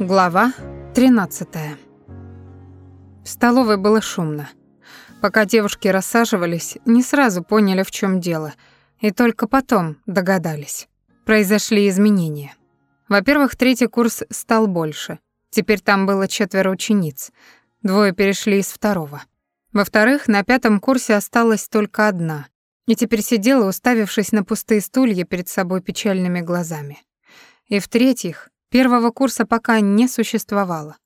Глава 13. В столовой было шумно. Пока девушки рассаживались, не сразу поняли, в чем дело, и только потом догадались. Произошли изменения. Во-первых, третий курс стал больше. Теперь там было четверо учениц. Двое перешли из второго. Во-вторых, на пятом курсе осталась только одна, и теперь сидела, уставившись на пустые стулья перед собой печальными глазами. И в-третьих, Первого курса пока не существовало.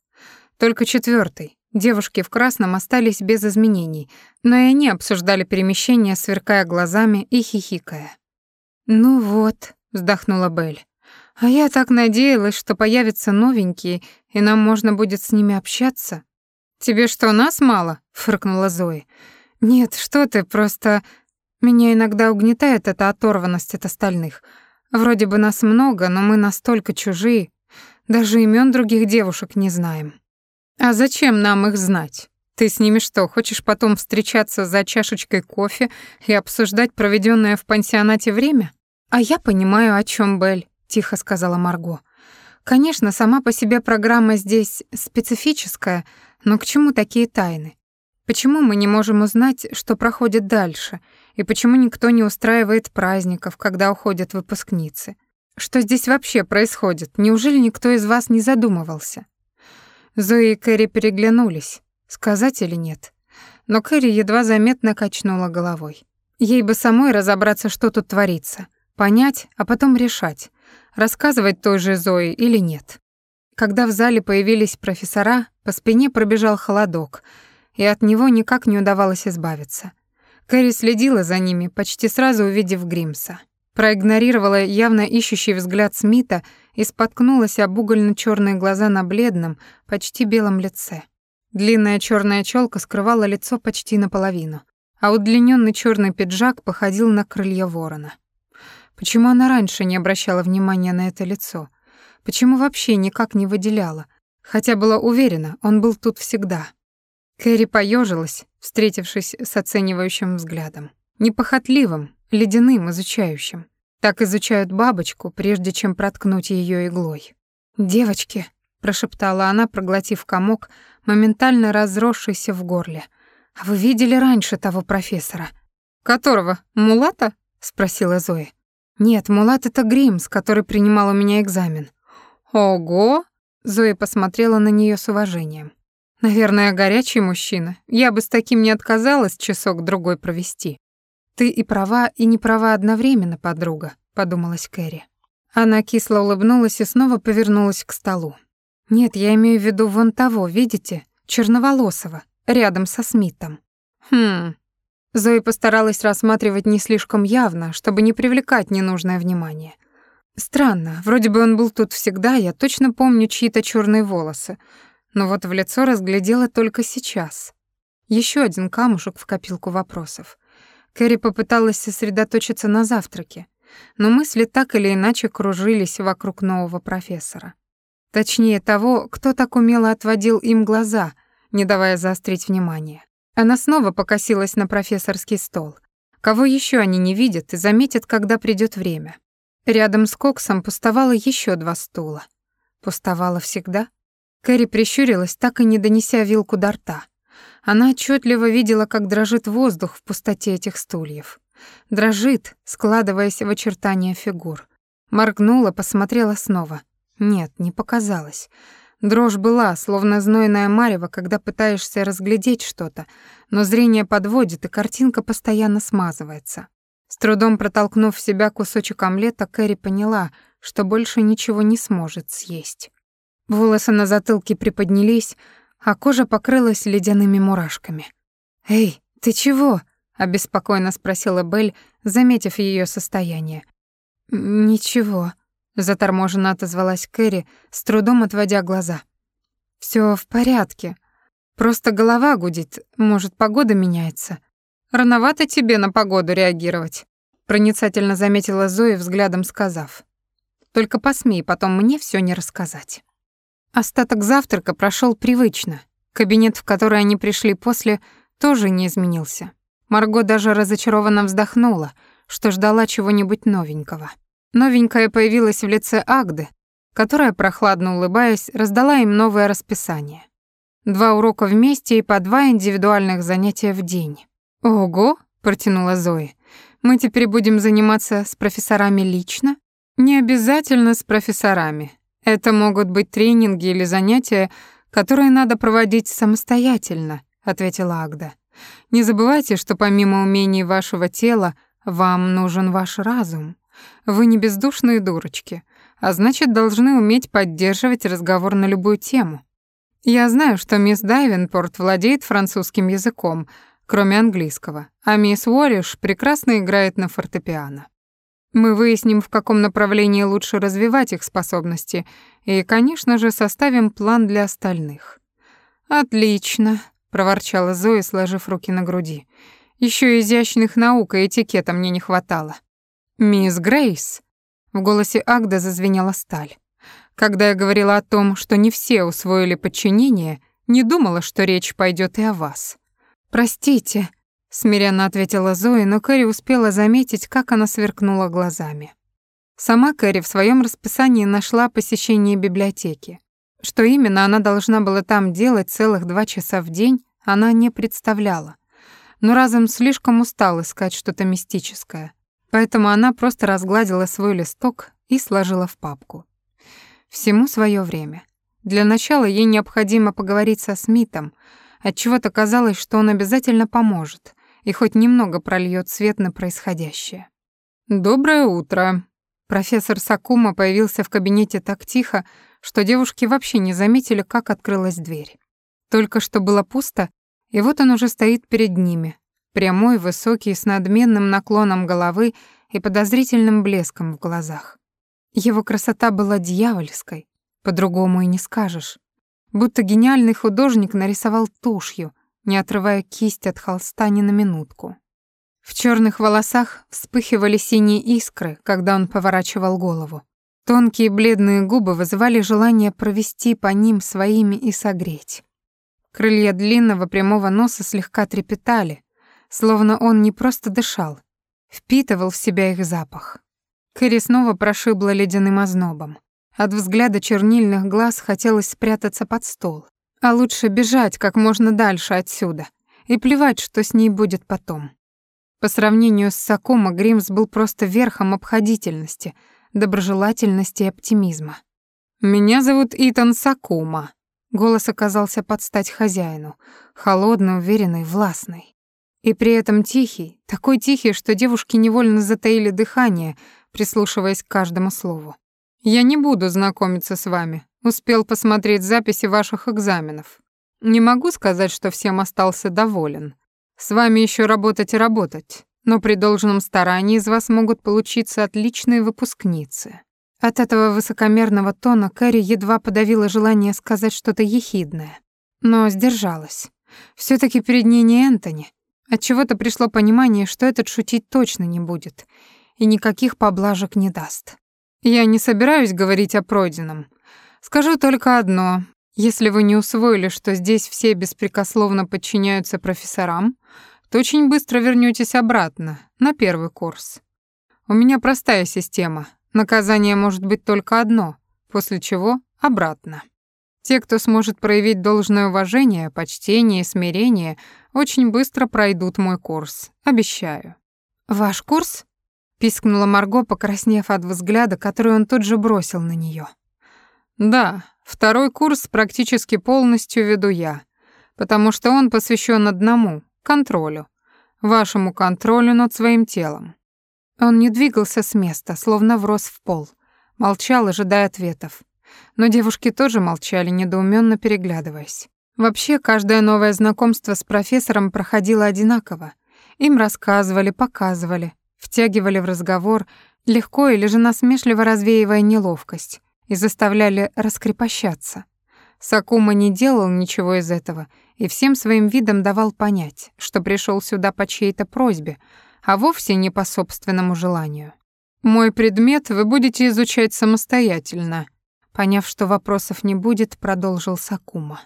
Только четвертый. Девушки в красном остались без изменений, но и они обсуждали перемещение, сверкая глазами и хихикая. «Ну вот», — вздохнула Белль. «А я так надеялась, что появятся новенькие, и нам можно будет с ними общаться». «Тебе что, нас мало?» — фыркнула Зои. «Нет, что ты, просто... Меня иногда угнетает эта оторванность от остальных. Вроде бы нас много, но мы настолько чужие, даже имен других девушек не знаем. А зачем нам их знать? Ты с ними что, хочешь потом встречаться за чашечкой кофе и обсуждать проведенное в пансионате время? А я понимаю, о чем Бель, тихо сказала Марго. Конечно, сама по себе программа здесь специфическая, но к чему такие тайны? Почему мы не можем узнать, что проходит дальше, и почему никто не устраивает праздников, когда уходят выпускницы? Что здесь вообще происходит? Неужели никто из вас не задумывался? Зои и Кэрри переглянулись, сказать или нет. Но Кэрри едва заметно качнула головой. Ей бы самой разобраться, что тут творится, понять, а потом решать, рассказывать той же Зои или нет. Когда в зале появились профессора, по спине пробежал холодок, и от него никак не удавалось избавиться. Кэрри следила за ними, почти сразу увидев Гримса. Проигнорировала явно ищущий взгляд Смита и споткнулась об угольно черные глаза на бледном, почти белом лице. Длинная черная челка скрывала лицо почти наполовину, а удлиненный черный пиджак походил на крылья ворона. Почему она раньше не обращала внимания на это лицо? Почему вообще никак не выделяла? Хотя была уверена, он был тут всегда. Кэрри поежилась, встретившись с оценивающим взглядом. Непохотливым, ледяным, изучающим. Так изучают бабочку, прежде чем проткнуть ее иглой. «Девочки», — прошептала она, проглотив комок, моментально разросшийся в горле. «А вы видели раньше того профессора?» «Которого? Мулата?» — спросила Зоя. «Нет, Мулат — это Гримс, который принимал у меня экзамен». «Ого!» — Зоя посмотрела на нее с уважением. «Наверное, горячий мужчина. Я бы с таким не отказалась часок-другой провести». «Ты и права, и не права одновременно, подруга», — подумалась Кэрри. Она кисло улыбнулась и снова повернулась к столу. «Нет, я имею в виду вон того, видите? Черноволосого, рядом со Смитом». «Хм...» Зои постаралась рассматривать не слишком явно, чтобы не привлекать ненужное внимание. Странно, вроде бы он был тут всегда, я точно помню чьи-то черные волосы, но вот в лицо разглядела только сейчас. Еще один камушек в копилку вопросов. Кэрри попыталась сосредоточиться на завтраке, но мысли так или иначе кружились вокруг нового профессора. Точнее того, кто так умело отводил им глаза, не давая заострить внимание. Она снова покосилась на профессорский стол. Кого еще они не видят и заметят, когда придет время. Рядом с Коксом пустовало еще два стула. Пустовало всегда. Кэрри прищурилась, так и не донеся вилку до рта. Она отчетливо видела, как дрожит воздух в пустоте этих стульев. Дрожит, складываясь в очертания фигур. Моргнула, посмотрела снова. Нет, не показалось. Дрожь была, словно знойная марево, когда пытаешься разглядеть что-то, но зрение подводит, и картинка постоянно смазывается. С трудом протолкнув в себя кусочек омлета, Кэрри поняла, что больше ничего не сможет съесть. Волосы на затылке приподнялись, а кожа покрылась ледяными мурашками. «Эй, ты чего?» — обеспокоенно спросила Белль, заметив ее состояние. «Ничего», — заторможенно отозвалась Кэрри, с трудом отводя глаза. Все в порядке. Просто голова гудит, может, погода меняется. Рановато тебе на погоду реагировать», — проницательно заметила Зоя, взглядом сказав. «Только посмей потом мне все не рассказать». Остаток завтрака прошел привычно. Кабинет, в который они пришли после, тоже не изменился. Марго даже разочарованно вздохнула, что ждала чего-нибудь новенького. Новенькое появилось в лице Агды. которая, прохладно улыбаясь, раздала им новое расписание. Два урока вместе и по два индивидуальных занятия в день. «Ого!» — протянула Зои. «Мы теперь будем заниматься с профессорами лично?» «Не обязательно с профессорами. Это могут быть тренинги или занятия, которые надо проводить самостоятельно», — ответила Агда. «Не забывайте, что помимо умений вашего тела, вам нужен ваш разум. Вы не бездушные дурочки, а значит, должны уметь поддерживать разговор на любую тему. Я знаю, что мисс Дайвенпорт владеет французским языком, кроме английского, а мисс Уорриш прекрасно играет на фортепиано. Мы выясним, в каком направлении лучше развивать их способности, и, конечно же, составим план для остальных. Отлично, проворчала Зоя, сложив руки на груди. Еще изящных наук и этикета мне не хватало. Мисс Грейс, в голосе Агда зазвенела сталь. Когда я говорила о том, что не все усвоили подчинение, не думала, что речь пойдет и о вас. Простите, смиренно ответила Зоя, но Кэрри успела заметить, как она сверкнула глазами. Сама Кэрри в своем расписании нашла посещение библиотеки. Что именно она должна была там делать целых два часа в день, она не представляла. Но разом слишком устал искать что-то мистическое. Поэтому она просто разгладила свой листок и сложила в папку. Всему свое время. Для начала ей необходимо поговорить со Смитом, отчего-то казалось, что он обязательно поможет и хоть немного прольет свет на происходящее. «Доброе утро!» Профессор Сакума появился в кабинете так тихо, что девушки вообще не заметили, как открылась дверь. Только что было пусто, и вот он уже стоит перед ними, прямой, высокий, с надменным наклоном головы и подозрительным блеском в глазах. Его красота была дьявольской, по-другому и не скажешь. Будто гениальный художник нарисовал тушью, не отрывая кисть от холста ни на минутку. В черных волосах вспыхивали синие искры, когда он поворачивал голову. Тонкие бледные губы вызывали желание провести по ним своими и согреть. Крылья длинного прямого носа слегка трепетали, словно он не просто дышал, впитывал в себя их запах. Кэрри снова прошибла ледяным ознобом. От взгляда чернильных глаз хотелось спрятаться под стол. А лучше бежать как можно дальше отсюда. И плевать, что с ней будет потом. По сравнению с Сакума, Гримс был просто верхом обходительности, доброжелательности и оптимизма. «Меня зовут Итан Сакума». Голос оказался под стать хозяину, холодный, уверенный, властный. И при этом тихий, такой тихий, что девушки невольно затаили дыхание, прислушиваясь к каждому слову. «Я не буду знакомиться с вами. Успел посмотреть записи ваших экзаменов. Не могу сказать, что всем остался доволен. С вами еще работать и работать, но при должном старании из вас могут получиться отличные выпускницы». От этого высокомерного тона Кэрри едва подавила желание сказать что-то ехидное, но сдержалась. все таки перед ней не Энтони. Отчего-то пришло понимание, что этот шутить точно не будет, и никаких поблажек не даст. Я не собираюсь говорить о пройденном. Скажу только одно. Если вы не усвоили, что здесь все беспрекословно подчиняются профессорам, то очень быстро вернётесь обратно, на первый курс. У меня простая система. Наказание может быть только одно, после чего обратно. Те, кто сможет проявить должное уважение, почтение и смирение, очень быстро пройдут мой курс, обещаю. Ваш курс? пискнула Марго, покраснев от взгляда, который он тут же бросил на нее. Да, второй курс практически полностью веду я, потому что он посвящен одному контролю, вашему контролю над своим телом. Он не двигался с места, словно врос в пол, молчал, ожидая ответов. Но девушки тоже молчали, недоуменно переглядываясь. Вообще, каждое новое знакомство с профессором проходило одинаково. Им рассказывали, показывали, втягивали в разговор, легко или же насмешливо развеивая неловкость, и заставляли раскрепощаться. Сакума не делал ничего из этого и всем своим видом давал понять, что пришел сюда по чьей-то просьбе, а вовсе не по собственному желанию. «Мой предмет вы будете изучать самостоятельно», поняв, что вопросов не будет, продолжил Сакума.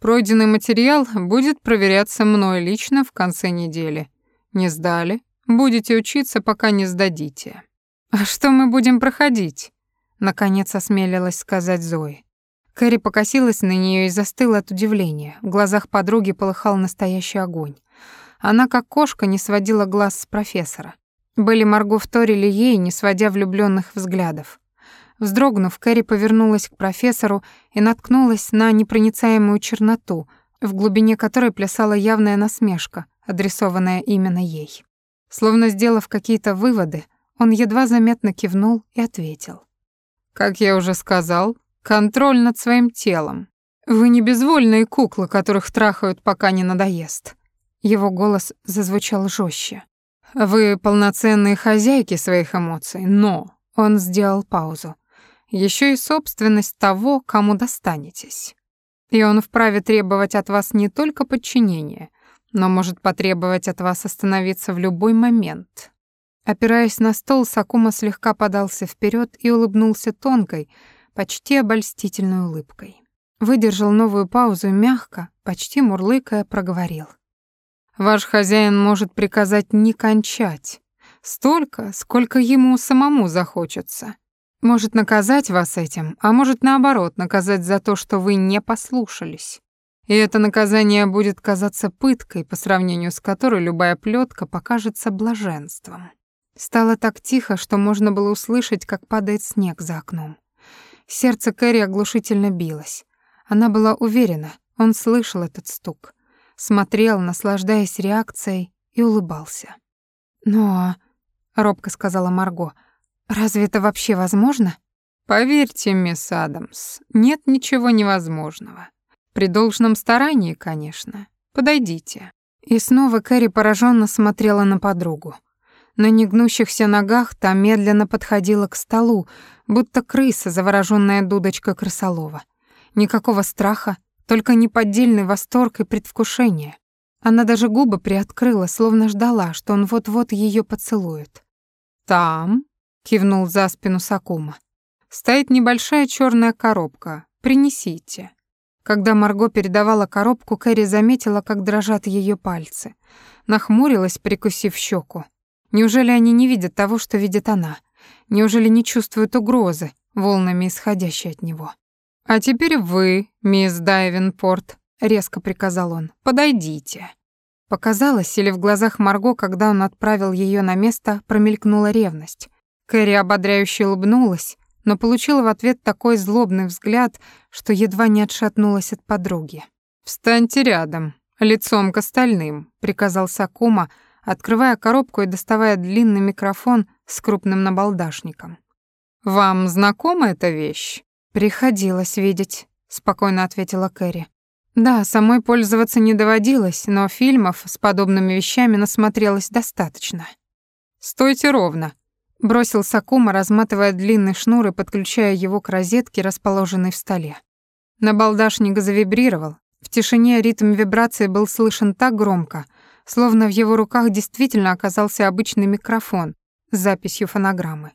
«Пройденный материал будет проверяться мной лично в конце недели. Не сдали? Будете учиться, пока не сдадите. А что мы будем проходить? Наконец осмелилась сказать Зои. Кэрри покосилась на нее и застыла от удивления. В глазах подруги полыхал настоящий огонь. Она, как кошка, не сводила глаз с профессора. Были Марго вторили ей, не сводя влюбленных взглядов. Вздрогнув, Кэрри повернулась к профессору и наткнулась на непроницаемую черноту, в глубине которой плясала явная насмешка, адресованная именно ей. Словно сделав какие-то выводы, он едва заметно кивнул и ответил. «Как я уже сказал, контроль над своим телом. Вы не безвольные куклы, которых трахают, пока не надоест». Его голос зазвучал жестче. «Вы полноценные хозяйки своих эмоций, но...» Он сделал паузу еще и собственность того, кому достанетесь. И он вправе требовать от вас не только подчинения, но может потребовать от вас остановиться в любой момент. Опираясь на стол, Сакума слегка подался вперед и улыбнулся тонкой, почти обольстительной улыбкой. Выдержал новую паузу мягко, почти мурлыкая, проговорил. «Ваш хозяин может приказать не кончать. Столько, сколько ему самому захочется. Может наказать вас этим, а может наоборот наказать за то, что вы не послушались. И это наказание будет казаться пыткой, по сравнению с которой любая плетка покажется блаженством. Стало так тихо, что можно было услышать, как падает снег за окном. Сердце Кэрри оглушительно билось. Она была уверена, он слышал этот стук, смотрел, наслаждаясь реакцией, и улыбался. «Но...» — робко сказала Марго — Разве это вообще возможно? Поверьте, мисс Адамс, нет ничего невозможного. При должном старании, конечно. Подойдите. И снова Кэрри пораженно смотрела на подругу. На негнущихся ногах та медленно подходила к столу, будто крыса, заворожённая дудочкой крысолова. Никакого страха, только неподдельный восторг и предвкушение. Она даже губы приоткрыла, словно ждала, что он вот-вот её поцелует. «Там», кивнул за спину Сакума. Стоит небольшая черная коробка. Принесите. Когда Марго передавала коробку, Кэрри заметила, как дрожат ее пальцы. Нахмурилась, прикусив щеку. Неужели они не видят того, что видит она? Неужели не чувствуют угрозы, волнами исходящей от него? «А теперь вы, мисс Дайвенпорт», — резко приказал он, — «подойдите». Показалось, или в глазах Марго, когда он отправил ее на место, промелькнула ревность. Кэрри ободряюще улыбнулась, но получила в ответ такой злобный взгляд, что едва не отшатнулась от подруги. «Встаньте рядом, лицом к остальным», — приказал Сакума, открывая коробку и доставая длинный микрофон с крупным набалдашником. «Вам знакома эта вещь?» «Приходилось видеть», — спокойно ответила Кэрри. «Да, самой пользоваться не доводилось, но фильмов с подобными вещами насмотрелась достаточно». «Стойте ровно», Бросил Сакума, разматывая длинный шнур и подключая его к розетке, расположенной в столе. Набалдашник завибрировал. В тишине ритм вибрации был слышен так громко, словно в его руках действительно оказался обычный микрофон с записью фонограммы.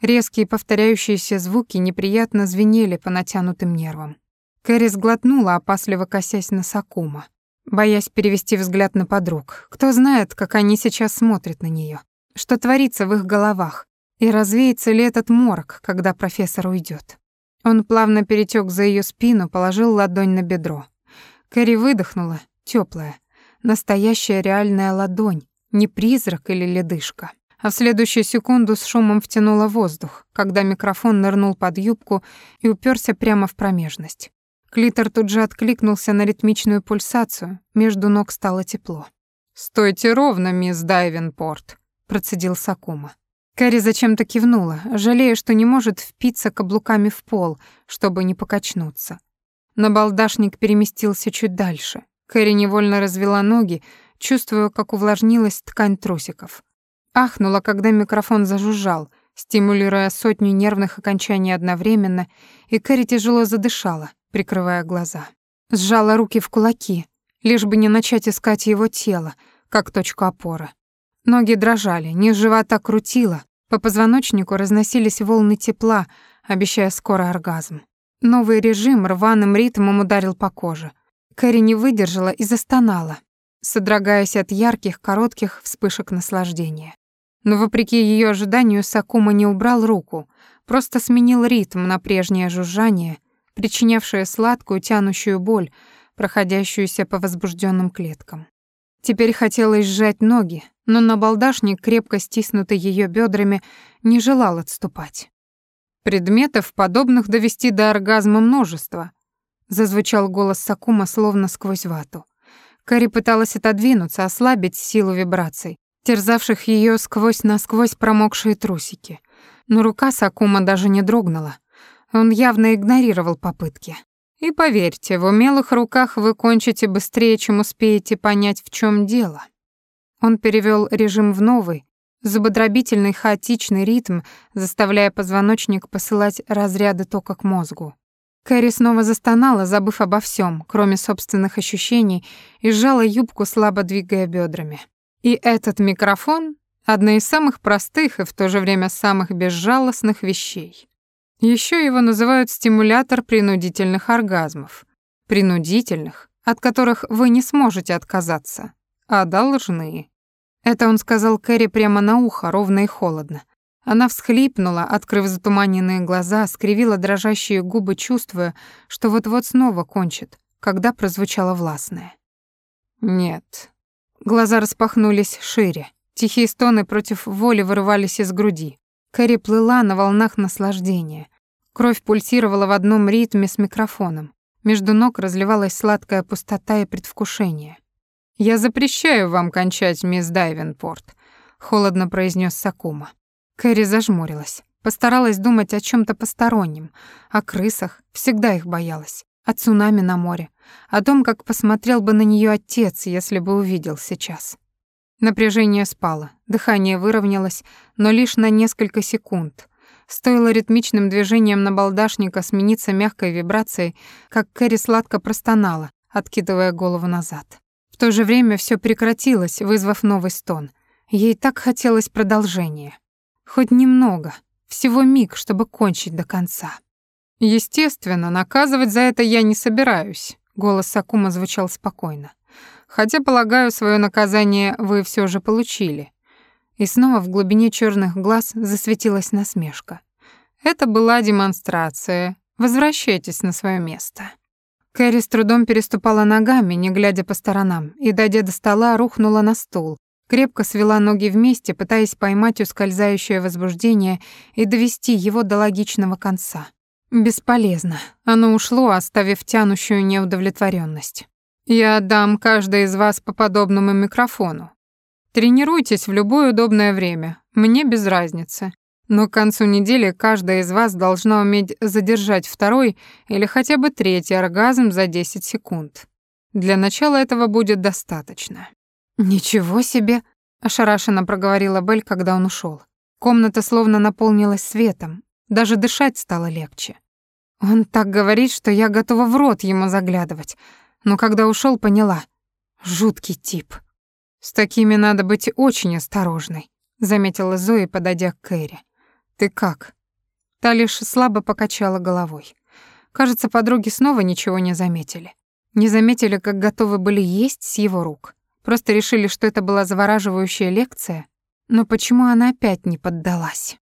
Резкие повторяющиеся звуки неприятно звенели по натянутым нервам. Кэрри сглотнула, опасливо косясь на Сакума, боясь перевести взгляд на подруг. Кто знает, как они сейчас смотрят на нее что творится в их головах, и развеется ли этот морг, когда профессор уйдет. Он плавно перетек за ее спину, положил ладонь на бедро. Кэрри выдохнула, теплая, настоящая реальная ладонь, не призрак или ледышка. А в следующую секунду с шумом втянула воздух, когда микрофон нырнул под юбку и уперся прямо в промежность. Клитор тут же откликнулся на ритмичную пульсацию, между ног стало тепло. «Стойте ровно, мисс Дайвенпорт», процедил Сакума. Кэрри зачем-то кивнула, жалея, что не может впиться каблуками в пол, чтобы не покачнуться. Набалдашник переместился чуть дальше. Кэрри невольно развела ноги, чувствуя, как увлажнилась ткань трусиков. Ахнула, когда микрофон зажужжал, стимулируя сотню нервных окончаний одновременно, и Кэрри тяжело задышала, прикрывая глаза. Сжала руки в кулаки, лишь бы не начать искать его тело, как точку опоры. Ноги дрожали, низ живота крутило, по позвоночнику разносились волны тепла, обещая скоро оргазм. Новый режим рваным ритмом ударил по коже. Кэрри не выдержала и застонала, содрогаясь от ярких, коротких вспышек наслаждения. Но вопреки ее ожиданию Сакума не убрал руку, просто сменил ритм на прежнее жужжание, причинявшее сладкую тянущую боль, проходящуюся по возбужденным клеткам. Теперь хотелось сжать ноги, но набалдашник, крепко стиснутый ее бедрами, не желал отступать. «Предметов, подобных довести до оргазма множество», зазвучал голос Сакума словно сквозь вату. Кэрри пыталась отодвинуться, ослабить силу вибраций, терзавших ее сквозь-насквозь промокшие трусики. Но рука Сакума даже не дрогнула. Он явно игнорировал попытки. И поверьте, в умелых руках вы кончите быстрее, чем успеете понять, в чем дело. Он перевел режим в новый, зубодробительный хаотичный ритм, заставляя позвоночник посылать разряды тока к мозгу. Кэрри снова застонала, забыв обо всем, кроме собственных ощущений, и сжала юбку, слабо двигая бедрами. И этот микрофон — одна из самых простых и в то же время самых безжалостных вещей. Еще его называют стимулятор принудительных оргазмов. Принудительных, от которых вы не сможете отказаться, а должны. Это он сказал Кэрри прямо на ухо, ровно и холодно. Она всхлипнула, открыв затуманенные глаза, скривила дрожащие губы, чувствуя, что вот-вот снова кончит, когда прозвучало властное. «Нет». Глаза распахнулись шире. Тихие стоны против воли вырывались из груди. Кэрри плыла на волнах наслаждения. Кровь пульсировала в одном ритме с микрофоном. Между ног разливалась сладкая пустота и предвкушение. «Я запрещаю вам кончать, мисс Дайвенпорт», — холодно произнес Сакума. Кэрри зажмурилась. Постаралась думать о чем то постороннем, о крысах, всегда их боялась, о цунами на море, о том, как посмотрел бы на нее отец, если бы увидел сейчас. Напряжение спало, дыхание выровнялось, но лишь на несколько секунд. Стоило ритмичным движением на балдашника смениться мягкой вибрацией, как Кэрри сладко простонала, откидывая голову назад. В то же время все прекратилось, вызвав новый стон. Ей так хотелось продолжения. Хоть немного, всего миг, чтобы кончить до конца. Естественно, наказывать за это я не собираюсь, голос Сакума звучал спокойно. Хотя, полагаю, свое наказание вы все же получили. И снова в глубине черных глаз засветилась насмешка. Это была демонстрация. Возвращайтесь на свое место. Кэрри с трудом переступала ногами, не глядя по сторонам, и, дойдя до стола, рухнула на стул, Крепко свела ноги вместе, пытаясь поймать ускользающее возбуждение и довести его до логичного конца. Бесполезно. Оно ушло, оставив тянущую неудовлетворенность. Я отдам каждой из вас по подобному микрофону. Тренируйтесь в любое удобное время. Мне без разницы. Но к концу недели каждая из вас должна уметь задержать второй или хотя бы третий оргазм за 10 секунд. Для начала этого будет достаточно. «Ничего себе!» — ошарашенно проговорила Бель, когда он ушел. Комната словно наполнилась светом, даже дышать стало легче. Он так говорит, что я готова в рот ему заглядывать, но когда ушел, поняла. Жуткий тип. «С такими надо быть очень осторожной», — заметила Зои, подойдя к Кэрри. «Ты как?» Та лишь слабо покачала головой. Кажется, подруги снова ничего не заметили. Не заметили, как готовы были есть с его рук. Просто решили, что это была завораживающая лекция. Но почему она опять не поддалась?